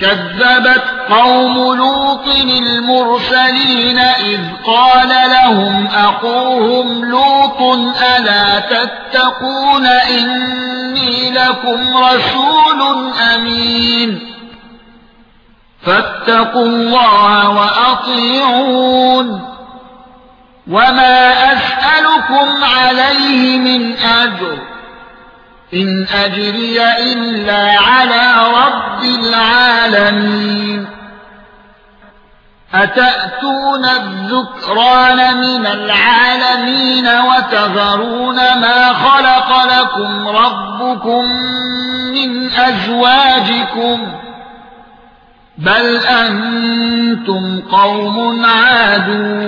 كذبت قوم لوط المرسلين إذ قال لهم أخوهم لوط ألا تتقون إني لكم رسول أمين فاتقوا الله وأطيعون وما أسألكم عليه من أجر إن أجري إلا على رب العالمين. أتأتون الذكران من العالمين وتذرون ما خلق لكم ربكم من أزواجكم بل أنتم قوم عادون.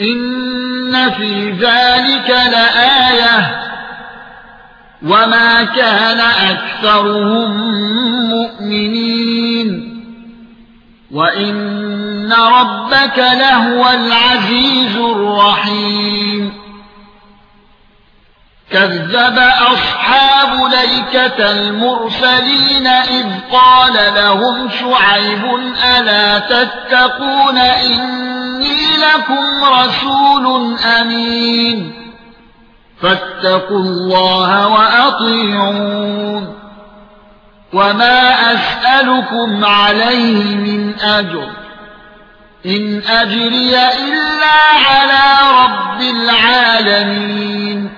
ان في ذلك لآية وما كان اكثرهم مؤمنين وان ربك لهو العزيز الرحيم كذب اصحاب ليكة المرسلين إذ قال لهم شعيب ألا تتقون إني لكم رسول أمين؟ فاتقوا الله وأطيعون. وما أسألكم عليه من أجر. إن أجري إلا على رب العالمين.